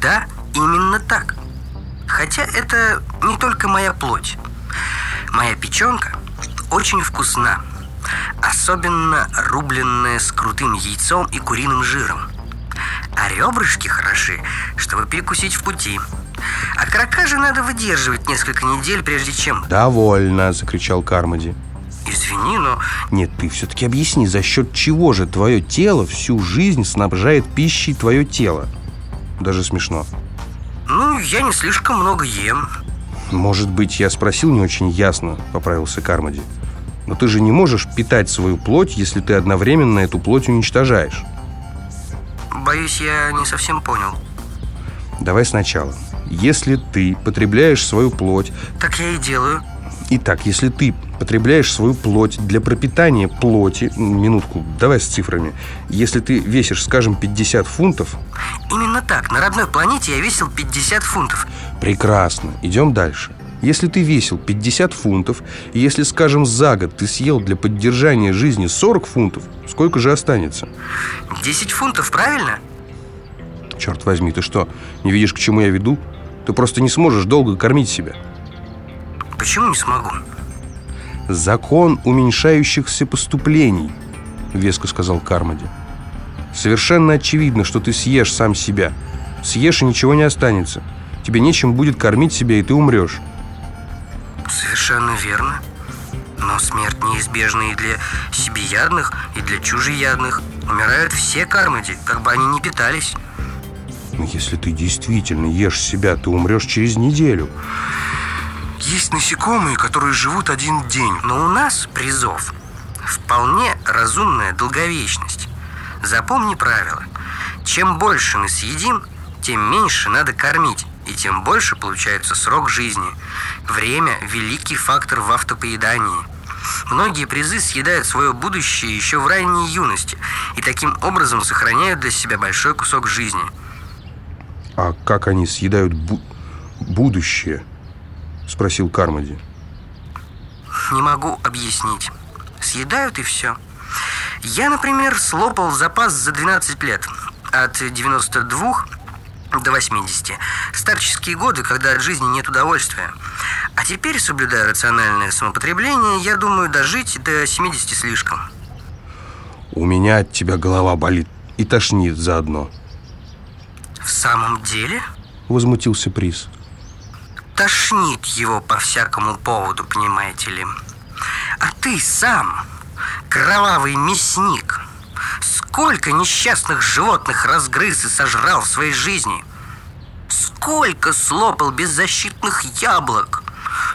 Да, именно так. Хотя это не только моя плоть. Моя печенка очень вкусна. Особенно рубленная с крутым яйцом и куриным жиром. А ребрышки хороши, чтобы перекусить в пути. А карака же надо выдерживать несколько недель, прежде чем... «Довольно!» – закричал Кармоди. Извини, но... Нет, ты все-таки объясни, за счет чего же твое тело всю жизнь снабжает пищей твое тело? Даже смешно. Ну, я не слишком много ем. Может быть, я спросил не очень ясно, поправился Кармоди. Но ты же не можешь питать свою плоть, если ты одновременно эту плоть уничтожаешь. Боюсь, я не совсем понял. Давай сначала. Если ты потребляешь свою плоть... Так я и делаю. Итак, если ты потребляешь свою плоть для пропитания плоти... Минутку, давай с цифрами. Если ты весишь, скажем, 50 фунтов... Именно так. На родной планете я весил 50 фунтов. Прекрасно. Идем дальше. Если ты весил 50 фунтов, и если, скажем, за год ты съел для поддержания жизни 40 фунтов, сколько же останется? 10 фунтов, правильно? Черт возьми, ты что, не видишь, к чему я веду? Ты просто не сможешь долго кормить себя. Почему не смогу? Закон уменьшающихся поступлений, веско сказал Кармоди. Совершенно очевидно, что ты съешь сам себя. Съешь и ничего не останется. Тебе нечем будет кормить себя, и ты умрешь. Совершенно верно. Но смерть неизбежна и для себеядных, и для чужеядных. Умирают все кармади, как бы они ни питались. Но если ты действительно ешь себя, ты умрешь через неделю. Есть насекомые, которые живут один день, но у нас, призов, вполне разумная долговечность. Запомни правило. Чем больше мы съедим, тем меньше надо кормить, и тем больше получается срок жизни. Время – великий фактор в автопоедании. Многие призы съедают свое будущее еще в ранней юности и таким образом сохраняют для себя большой кусок жизни. А как они съедают бу будущее? Спросил Кармоди. Не могу объяснить. Съедают и все. Я, например, слопал запас за 12 лет. От 92 до 80. Старческие годы, когда от жизни нет удовольствия. А теперь, соблюдая рациональное самопотребление, я думаю дожить до 70 слишком. У меня от тебя голова болит и тошнит заодно. В самом деле? Возмутился Приз тошнит его по всякому поводу, понимаете ли. А ты сам, кровавый мясник, сколько несчастных животных разгрыз и сожрал в своей жизни? Сколько слопал беззащитных яблок?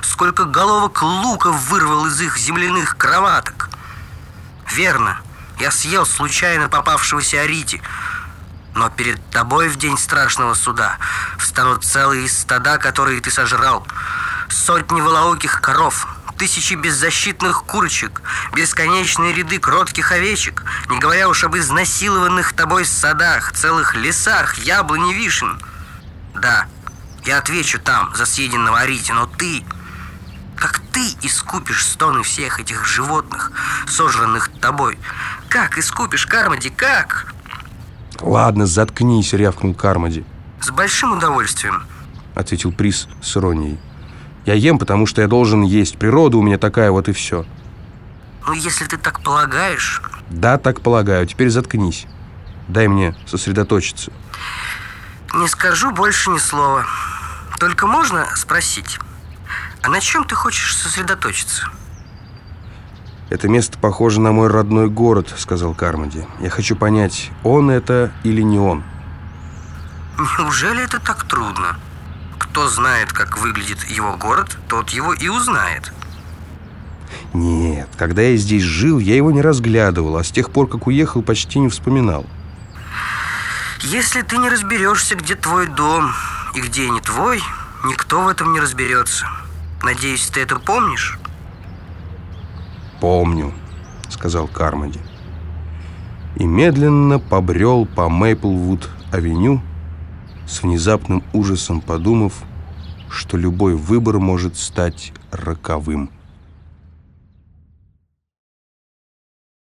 Сколько головок лука вырвал из их земляных кроваток? Верно, я съел случайно попавшегося Арити – но перед тобой в день страшного суда встанут целые стада, которые ты сожрал. Сотни волооких коров, тысячи беззащитных курочек, бесконечные ряды кротких овечек, не говоря уж об изнасилованных тобой садах, целых лесах, яблони, вишен. Да, я отвечу там за съеденного Арити, но ты... Как ты искупишь стоны всех этих животных, сожранных тобой? Как искупишь, Кармади, как? «Ладно, заткнись», — рявкнул Кармоди. «С большим удовольствием», — ответил Приз с иронией. «Я ем, потому что я должен есть. Природа у меня такая, вот и все». «Ну, если ты так полагаешь...» «Да, так полагаю. Теперь заткнись. Дай мне сосредоточиться». «Не скажу больше ни слова. Только можно спросить, а на чем ты хочешь сосредоточиться?» «Это место похоже на мой родной город», — сказал Кармоди. «Я хочу понять, он это или не он». «Неужели это так трудно? Кто знает, как выглядит его город, тот его и узнает». «Нет, когда я здесь жил, я его не разглядывал, а с тех пор, как уехал, почти не вспоминал». «Если ты не разберешься, где твой дом и где не твой, никто в этом не разберется. Надеюсь, ты это помнишь?» «Помню», — сказал Кармоди. И медленно побрел по Мейплвуд-авеню, с внезапным ужасом подумав, что любой выбор может стать роковым.